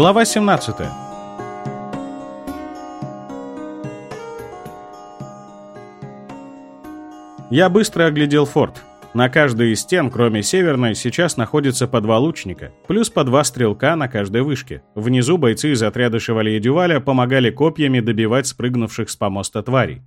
Глава 17. Я быстро оглядел форт. На каждой из стен, кроме северной, сейчас находится по два лучника, плюс по два стрелка на каждой вышке. Внизу бойцы из отряда Шевалье Дюваля помогали копьями добивать спрыгнувших с помоста тварей.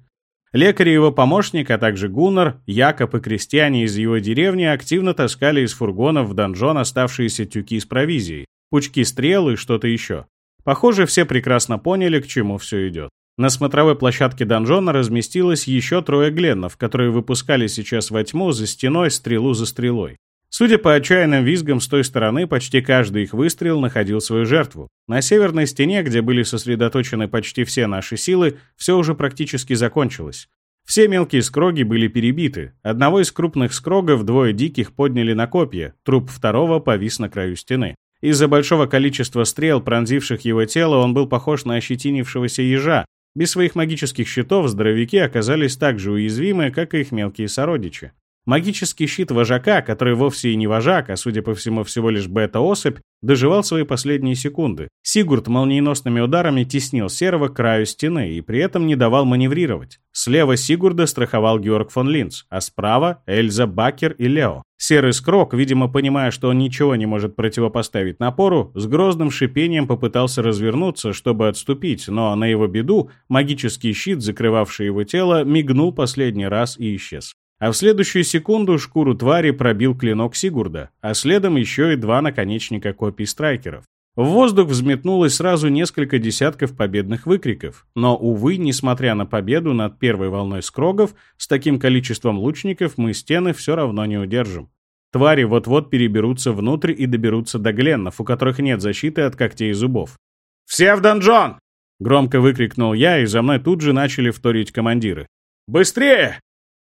Лекарь и его помощник, а также Гуннар, Якоб и крестьяне из его деревни активно таскали из фургонов в донжон оставшиеся тюки с провизией, пучки стрел и что-то еще. Похоже, все прекрасно поняли, к чему все идет. На смотровой площадке донжона разместилось еще трое гленнов, которые выпускали сейчас во тьму за стеной стрелу за стрелой. Судя по отчаянным визгам с той стороны, почти каждый их выстрел находил свою жертву. На северной стене, где были сосредоточены почти все наши силы, все уже практически закончилось. Все мелкие скроги были перебиты. Одного из крупных скрогов двое диких подняли на копья, труп второго повис на краю стены. Из-за большого количества стрел, пронзивших его тело, он был похож на ощетинившегося ежа, без своих магических щитов здоровяки оказались так же уязвимы, как и их мелкие сородичи. Магический щит вожака, который вовсе и не вожак, а судя по всему всего лишь бета-особь, доживал свои последние секунды. Сигурд молниеносными ударами теснил Серого к краю стены и при этом не давал маневрировать. Слева Сигурда страховал Георг фон Линц, а справа — Эльза Бакер и Лео. Серый Скрок, видимо, понимая, что он ничего не может противопоставить напору, с грозным шипением попытался развернуться, чтобы отступить, но на его беду магический щит, закрывавший его тело, мигнул последний раз и исчез. А в следующую секунду шкуру твари пробил клинок Сигурда, а следом еще и два наконечника копий страйкеров. В воздух взметнулось сразу несколько десятков победных выкриков, но, увы, несмотря на победу над первой волной скрогов, с таким количеством лучников мы стены все равно не удержим. Твари вот-вот переберутся внутрь и доберутся до гленнов, у которых нет защиты от когтей и зубов. «Все в донжон!» — громко выкрикнул я, и за мной тут же начали вторить командиры. «Быстрее!»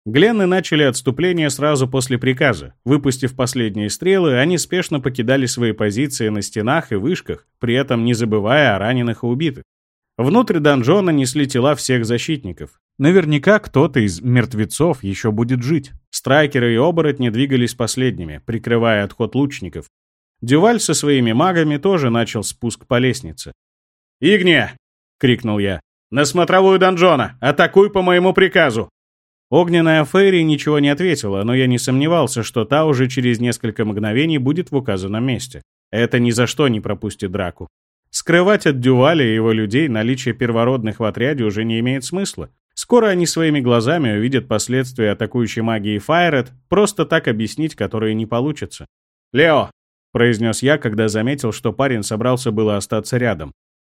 Гленны начали отступление сразу после приказа. Выпустив последние стрелы, они спешно покидали свои позиции на стенах и вышках, при этом не забывая о раненых и убитых. Внутрь донжона несли тела всех защитников. Наверняка кто-то из мертвецов еще будет жить. Страйкеры и оборотни двигались последними, прикрывая отход лучников. Дюваль со своими магами тоже начал спуск по лестнице. «Игния!» — крикнул я. «На смотровую донжона! Атакуй по моему приказу!» Огненная Фейри ничего не ответила, но я не сомневался, что та уже через несколько мгновений будет в указанном месте. Это ни за что не пропустит драку. Скрывать от Дюваля и его людей наличие первородных в отряде уже не имеет смысла. Скоро они своими глазами увидят последствия атакующей магии Файрет, просто так объяснить, которые не получится. «Лео!» — произнес я, когда заметил, что парень собрался было остаться рядом.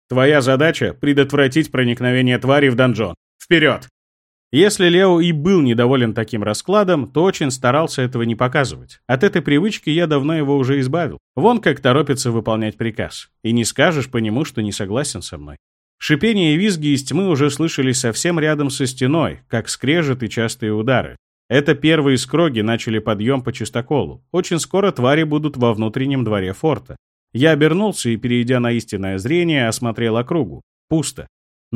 «Твоя задача — предотвратить проникновение твари в донжон. Вперед!» Если Лео и был недоволен таким раскладом, то очень старался этого не показывать. От этой привычки я давно его уже избавил. Вон как торопится выполнять приказ. И не скажешь по нему, что не согласен со мной. Шипение и визги из тьмы уже слышались совсем рядом со стеной, как скрежет и частые удары. Это первые скроги начали подъем по чистоколу. Очень скоро твари будут во внутреннем дворе форта. Я обернулся и, перейдя на истинное зрение, осмотрел округу. Пусто.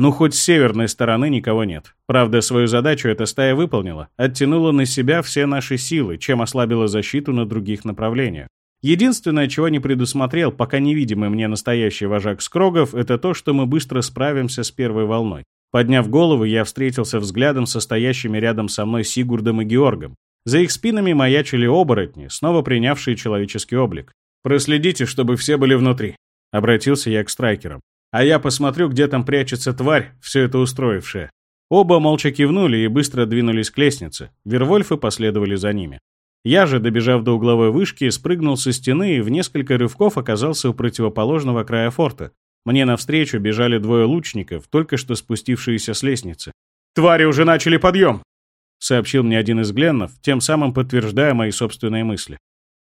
Ну, хоть с северной стороны никого нет. Правда, свою задачу эта стая выполнила. Оттянула на себя все наши силы, чем ослабила защиту на других направлениях. Единственное, чего не предусмотрел, пока невидимый мне настоящий вожак Скрогов, это то, что мы быстро справимся с первой волной. Подняв голову, я встретился взглядом со стоящими рядом со мной Сигурдом и Георгом. За их спинами маячили оборотни, снова принявшие человеческий облик. «Проследите, чтобы все были внутри», — обратился я к страйкерам. А я посмотрю, где там прячется тварь, все это устроившая. Оба молча кивнули и быстро двинулись к лестнице. Вервольфы последовали за ними. Я же, добежав до угловой вышки, спрыгнул со стены и в несколько рывков оказался у противоположного края форта. Мне навстречу бежали двое лучников, только что спустившиеся с лестницы. «Твари уже начали подъем!» — сообщил мне один из гленнов, тем самым подтверждая мои собственные мысли.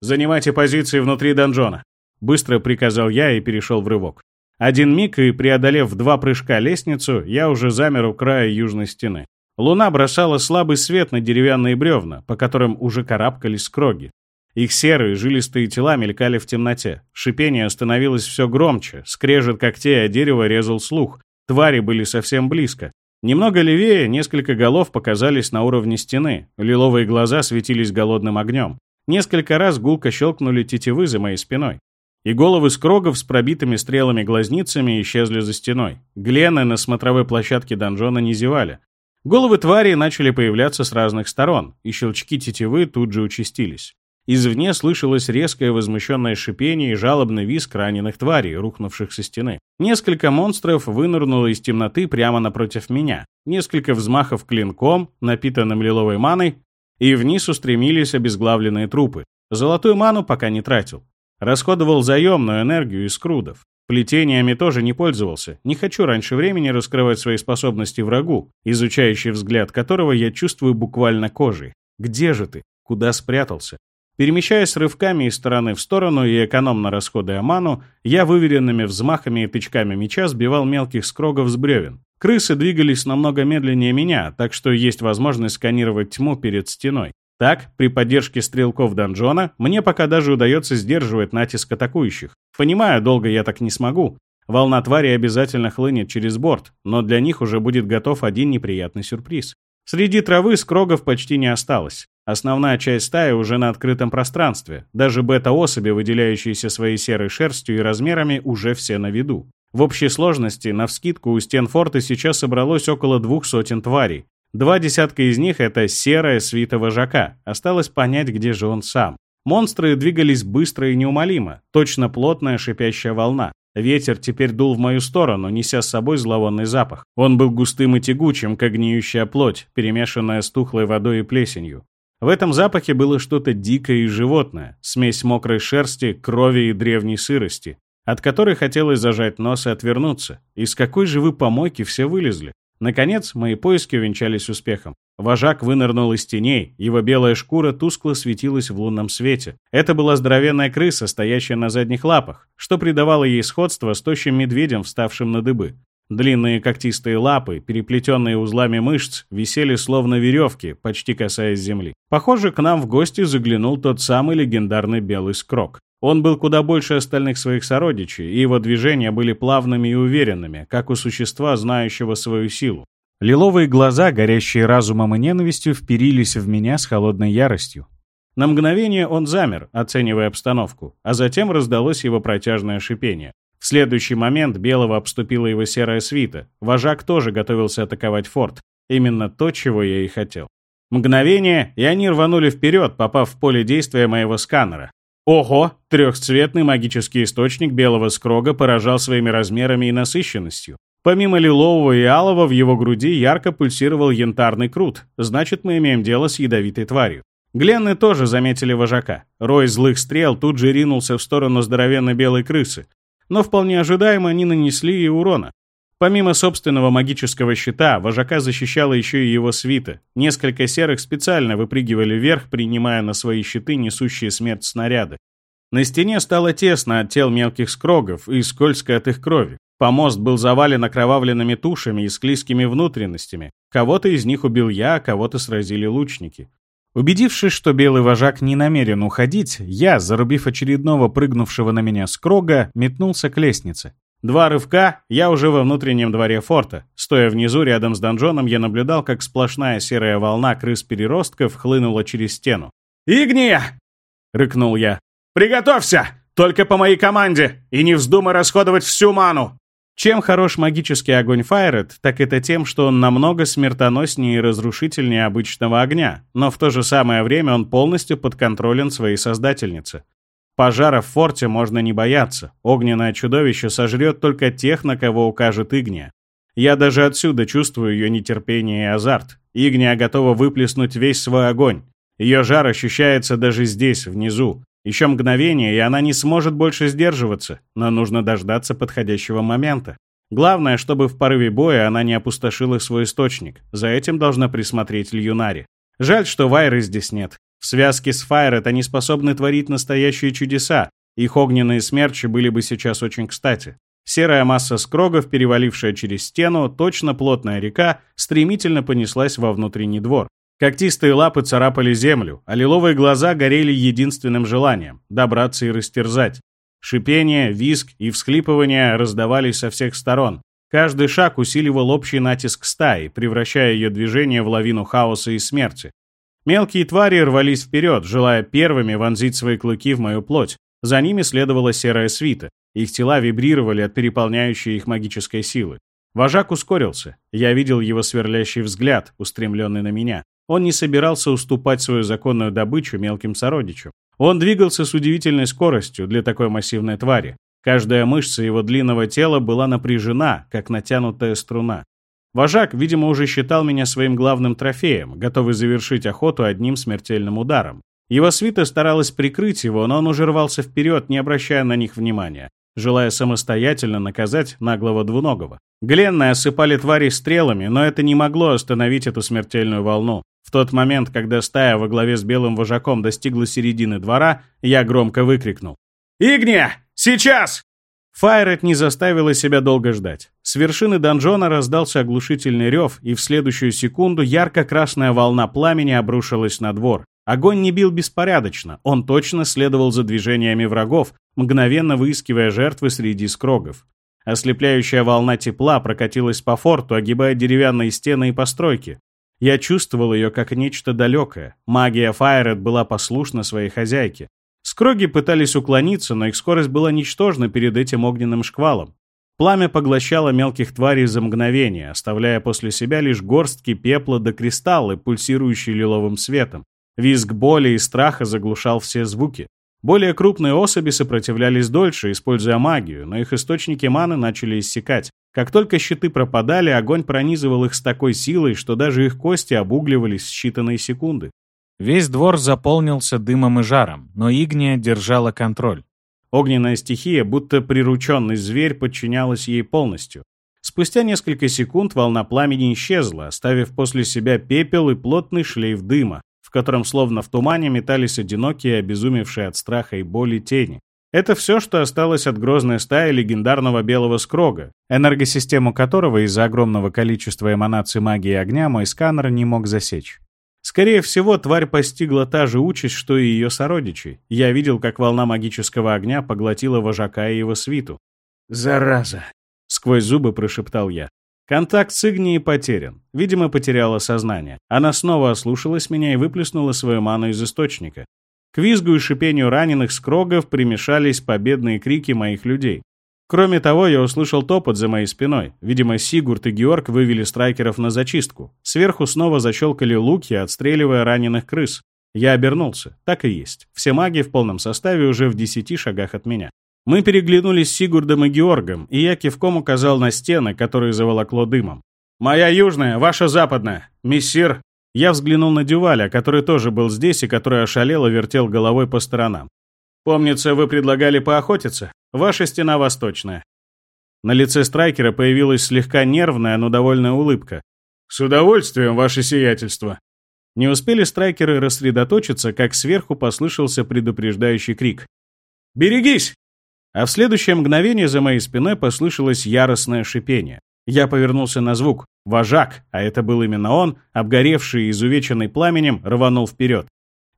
«Занимайте позиции внутри донжона», — быстро приказал я и перешел в рывок. Один миг, и преодолев в два прыжка лестницу, я уже замер у края южной стены. Луна бросала слабый свет на деревянные бревна, по которым уже карабкались скроги. Их серые, жилистые тела мелькали в темноте. Шипение становилось все громче, скрежет когтей о дерево резал слух. Твари были совсем близко. Немного левее несколько голов показались на уровне стены. Лиловые глаза светились голодным огнем. Несколько раз гулко щелкнули тетивы за моей спиной. И головы скрогов с пробитыми стрелами глазницами исчезли за стеной. Глены на смотровой площадке донжона не зевали. Головы твари начали появляться с разных сторон, и щелчки тетивы тут же участились. Извне слышалось резкое возмущенное шипение и жалобный визг раненых тварей, рухнувших со стены. Несколько монстров вынырнуло из темноты прямо напротив меня. Несколько взмахов клинком, напитанным лиловой маной, и вниз устремились обезглавленные трупы. Золотую ману пока не тратил. Расходовал заемную энергию из крудов. Плетениями тоже не пользовался. Не хочу раньше времени раскрывать свои способности врагу, изучающий взгляд которого я чувствую буквально кожей. Где же ты? Куда спрятался? Перемещаясь рывками из стороны в сторону и экономно расходуя ману, я выверенными взмахами и тычками меча сбивал мелких скрогов с бревен. Крысы двигались намного медленнее меня, так что есть возможность сканировать тьму перед стеной. Так, при поддержке стрелков донжона, мне пока даже удается сдерживать натиск атакующих. Понимаю, долго я так не смогу. Волна твари обязательно хлынет через борт, но для них уже будет готов один неприятный сюрприз. Среди травы скрогов почти не осталось. Основная часть стаи уже на открытом пространстве. Даже бета-особи, выделяющиеся своей серой шерстью и размерами, уже все на виду. В общей сложности, навскидку, у стен форта сейчас собралось около двух сотен тварей. Два десятка из них — это серая свита вожака. Осталось понять, где же он сам. Монстры двигались быстро и неумолимо. Точно плотная шипящая волна. Ветер теперь дул в мою сторону, неся с собой зловонный запах. Он был густым и тягучим, как гниющая плоть, перемешанная с тухлой водой и плесенью. В этом запахе было что-то дикое и животное, смесь мокрой шерсти, крови и древней сырости, от которой хотелось зажать нос и отвернуться. Из какой же вы помойки все вылезли? Наконец, мои поиски увенчались успехом. Вожак вынырнул из теней, его белая шкура тускло светилась в лунном свете. Это была здоровенная крыса, стоящая на задних лапах, что придавало ей сходство с тощим медведем, вставшим на дыбы. Длинные когтистые лапы, переплетенные узлами мышц, висели словно веревки, почти касаясь земли. Похоже, к нам в гости заглянул тот самый легендарный белый скрок. Он был куда больше остальных своих сородичей, и его движения были плавными и уверенными, как у существа, знающего свою силу. Лиловые глаза, горящие разумом и ненавистью, вперились в меня с холодной яростью. На мгновение он замер, оценивая обстановку, а затем раздалось его протяжное шипение. В следующий момент Белого обступила его серая свита. Вожак тоже готовился атаковать форт. Именно то, чего я и хотел. Мгновение, и они рванули вперед, попав в поле действия моего сканера. Ого! Трехцветный магический источник белого скрога поражал своими размерами и насыщенностью. Помимо лилового и алого в его груди ярко пульсировал янтарный крут, значит, мы имеем дело с ядовитой тварью. Гленны тоже заметили вожака. Рой злых стрел тут же ринулся в сторону здоровенной белой крысы, но вполне ожидаемо не нанесли и урона. Помимо собственного магического щита, вожака защищала еще и его свита. Несколько серых специально выпрыгивали вверх, принимая на свои щиты несущие смерть снаряды. На стене стало тесно от тел мелких скрогов и скользко от их крови. Помост был завален окровавленными тушами и склизкими внутренностями. Кого-то из них убил я, а кого-то сразили лучники. Убедившись, что белый вожак не намерен уходить, я, зарубив очередного прыгнувшего на меня скрога, метнулся к лестнице. Два рывка, я уже во внутреннем дворе форта. Стоя внизу, рядом с донжоном, я наблюдал, как сплошная серая волна крыс-переростков хлынула через стену. «Игния!» — рыкнул я. «Приготовься! Только по моей команде! И не вздумай расходовать всю ману!» Чем хорош магический огонь Файрет, так это тем, что он намного смертоноснее и разрушительнее обычного огня, но в то же самое время он полностью подконтролен своей создательнице. Пожара в форте можно не бояться. Огненное чудовище сожрет только тех, на кого укажет Игния. Я даже отсюда чувствую ее нетерпение и азарт. Игния готова выплеснуть весь свой огонь. Ее жар ощущается даже здесь, внизу. Еще мгновение, и она не сможет больше сдерживаться, но нужно дождаться подходящего момента. Главное, чтобы в порыве боя она не опустошила свой источник. За этим должна присмотреть Льюнари. Жаль, что Вайры здесь нет. В связке с Файрет они способны творить настоящие чудеса. Их огненные смерчи были бы сейчас очень кстати. Серая масса скрогов, перевалившая через стену, точно плотная река, стремительно понеслась во внутренний двор. Когтистые лапы царапали землю, а лиловые глаза горели единственным желанием — добраться и растерзать. Шипение, визг и всхлипывания раздавались со всех сторон. Каждый шаг усиливал общий натиск стаи, превращая ее движение в лавину хаоса и смерти. Мелкие твари рвались вперед, желая первыми вонзить свои клыки в мою плоть. За ними следовала серая свита. Их тела вибрировали от переполняющей их магической силы. Вожак ускорился. Я видел его сверлящий взгляд, устремленный на меня. Он не собирался уступать свою законную добычу мелким сородичам. Он двигался с удивительной скоростью для такой массивной твари. Каждая мышца его длинного тела была напряжена, как натянутая струна. Вожак, видимо, уже считал меня своим главным трофеем, готовый завершить охоту одним смертельным ударом. Его свита старалась прикрыть его, но он уже рвался вперед, не обращая на них внимания, желая самостоятельно наказать наглого двуногого. Гленны осыпали твари стрелами, но это не могло остановить эту смертельную волну. В тот момент, когда стая во главе с белым вожаком достигла середины двора, я громко выкрикнул. «Игния! Сейчас!» Файрет не заставила себя долго ждать. С вершины донжона раздался оглушительный рев, и в следующую секунду ярко-красная волна пламени обрушилась на двор. Огонь не бил беспорядочно, он точно следовал за движениями врагов, мгновенно выискивая жертвы среди скрогов. Ослепляющая волна тепла прокатилась по форту, огибая деревянные стены и постройки. Я чувствовал ее как нечто далекое. Магия Файрет была послушна своей хозяйке. Скроги пытались уклониться, но их скорость была ничтожна перед этим огненным шквалом. Пламя поглощало мелких тварей за мгновение, оставляя после себя лишь горстки пепла до кристаллы, пульсирующие лиловым светом. Визг боли и страха заглушал все звуки. Более крупные особи сопротивлялись дольше, используя магию, но их источники маны начали иссякать. Как только щиты пропадали, огонь пронизывал их с такой силой, что даже их кости обугливались в считанные секунды. Весь двор заполнился дымом и жаром, но Игния держала контроль. Огненная стихия, будто прирученный зверь, подчинялась ей полностью. Спустя несколько секунд волна пламени исчезла, оставив после себя пепел и плотный шлейф дыма, в котором словно в тумане метались одинокие, обезумевшие от страха и боли тени. Это все, что осталось от грозной стаи легендарного белого скрога, энергосистему которого из-за огромного количества эманаций магии огня мой сканер не мог засечь. Скорее всего, тварь постигла та же участь, что и ее сородичи. Я видел, как волна магического огня поглотила вожака и его свиту. «Зараза!» — сквозь зубы прошептал я. Контакт с Игнией потерян. Видимо, потеряла сознание. Она снова ослушалась меня и выплеснула свою ману из источника. К визгу и шипению раненых скрогов примешались победные крики моих людей. Кроме того, я услышал топот за моей спиной. Видимо, Сигурд и Георг вывели страйкеров на зачистку. Сверху снова защелкали луки, отстреливая раненых крыс. Я обернулся. Так и есть. Все маги в полном составе уже в десяти шагах от меня. Мы переглянулись с Сигурдом и Георгом, и я кивком указал на стены, которые заволокло дымом. «Моя южная, ваша западная. Мессир...» Я взглянул на Дюваля, который тоже был здесь и который ошалело вертел головой по сторонам. «Помнится, вы предлагали поохотиться?» Ваша стена восточная». На лице страйкера появилась слегка нервная, но довольная улыбка. «С удовольствием, ваше сиятельство». Не успели страйкеры рассредоточиться, как сверху послышался предупреждающий крик. «Берегись!» А в следующее мгновение за моей спиной послышалось яростное шипение. Я повернулся на звук. Вожак, а это был именно он, обгоревший и изувеченный пламенем, рванул вперед.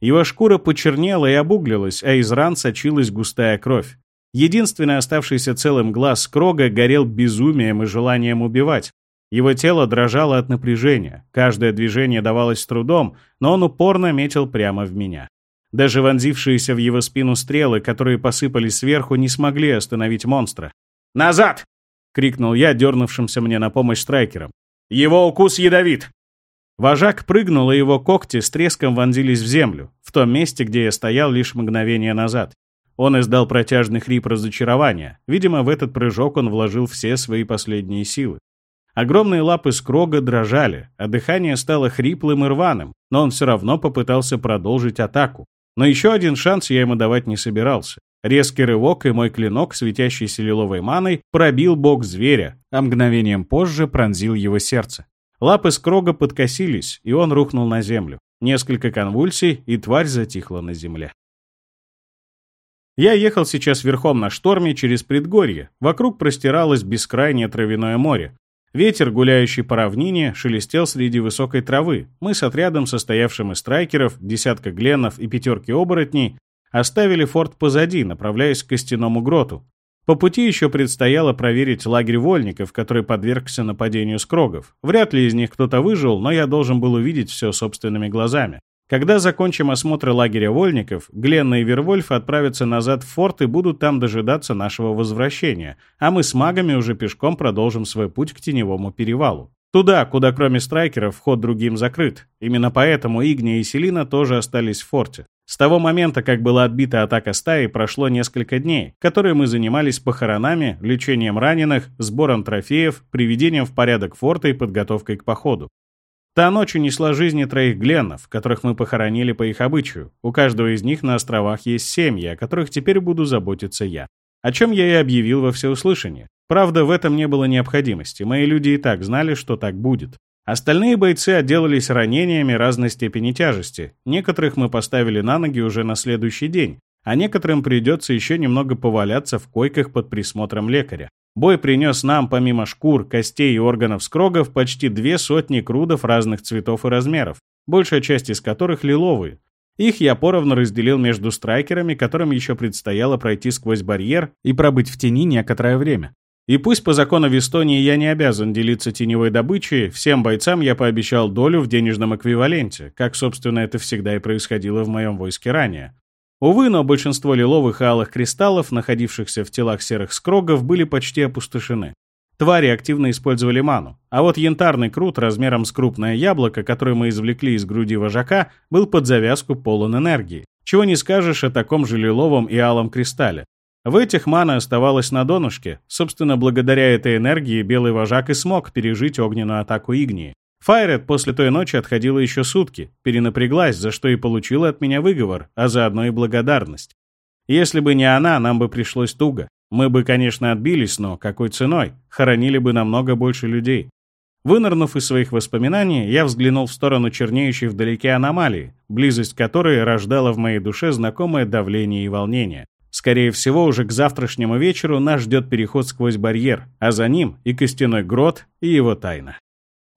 Его шкура почернела и обуглилась, а из ран сочилась густая кровь. Единственный оставшийся целым глаз Крога горел безумием и желанием убивать. Его тело дрожало от напряжения, каждое движение давалось с трудом, но он упорно метил прямо в меня. Даже вонзившиеся в его спину стрелы, которые посыпались сверху, не смогли остановить монстра. «Назад!» — крикнул я, дернувшимся мне на помощь страйкером. «Его укус ядовит!» Вожак прыгнул, и его когти с треском вонзились в землю, в том месте, где я стоял лишь мгновение назад. Он издал протяжный хрип разочарования. Видимо, в этот прыжок он вложил все свои последние силы. Огромные лапы скрога дрожали, а дыхание стало хриплым и рваным, но он все равно попытался продолжить атаку. Но еще один шанс я ему давать не собирался. Резкий рывок, и мой клинок, светящийся лиловой маной, пробил бок зверя, а мгновением позже пронзил его сердце. Лапы скрога подкосились, и он рухнул на землю. Несколько конвульсий, и тварь затихла на земле. Я ехал сейчас верхом на шторме через предгорье. Вокруг простиралось бескрайнее травяное море. Ветер, гуляющий по равнине, шелестел среди высокой травы. Мы с отрядом, состоявшим из страйкеров, десятка гленов и пятерки оборотней, оставили форт позади, направляясь к костяному гроту. По пути еще предстояло проверить лагерь вольников, который подвергся нападению скрогов. Вряд ли из них кто-то выжил, но я должен был увидеть все собственными глазами. Когда закончим осмотр лагеря вольников, Гленна и Вервольф отправятся назад в форт и будут там дожидаться нашего возвращения, а мы с магами уже пешком продолжим свой путь к Теневому перевалу. Туда, куда кроме страйкеров вход другим закрыт. Именно поэтому Игния и Селина тоже остались в форте. С того момента, как была отбита атака стаи, прошло несколько дней, которые мы занимались похоронами, лечением раненых, сбором трофеев, приведением в порядок форта и подготовкой к походу. Та ночь унесла жизни троих гленнов, которых мы похоронили по их обычаю. У каждого из них на островах есть семьи, о которых теперь буду заботиться я. О чем я и объявил во всеуслышание. Правда, в этом не было необходимости. Мои люди и так знали, что так будет. Остальные бойцы отделались ранениями разной степени тяжести. Некоторых мы поставили на ноги уже на следующий день, а некоторым придется еще немного поваляться в койках под присмотром лекаря. Бой принес нам, помимо шкур, костей и органов скрогов, почти две сотни крудов разных цветов и размеров, большая часть из которых лиловые. Их я поровну разделил между страйкерами, которым еще предстояло пройти сквозь барьер и пробыть в тени некоторое время. И пусть по закону в Эстонии я не обязан делиться теневой добычей, всем бойцам я пообещал долю в денежном эквиваленте, как, собственно, это всегда и происходило в моем войске ранее. Увы, но большинство лиловых и алых кристаллов, находившихся в телах серых скрогов, были почти опустошены. Твари активно использовали ману, а вот янтарный крут размером с крупное яблоко, которое мы извлекли из груди вожака, был под завязку полон энергии. Чего не скажешь о таком же лиловом и алом кристалле. В этих мана оставалась на донышке. Собственно, благодаря этой энергии белый вожак и смог пережить огненную атаку Игнии. Файред после той ночи отходила еще сутки, перенапряглась, за что и получила от меня выговор, а заодно и благодарность. Если бы не она, нам бы пришлось туго. Мы бы, конечно, отбились, но какой ценой? Хоронили бы намного больше людей. Вынырнув из своих воспоминаний, я взглянул в сторону чернеющей вдалеке аномалии, близость которой рождала в моей душе знакомое давление и волнение. Скорее всего, уже к завтрашнему вечеру нас ждет переход сквозь барьер, а за ним и костяной грот, и его тайна.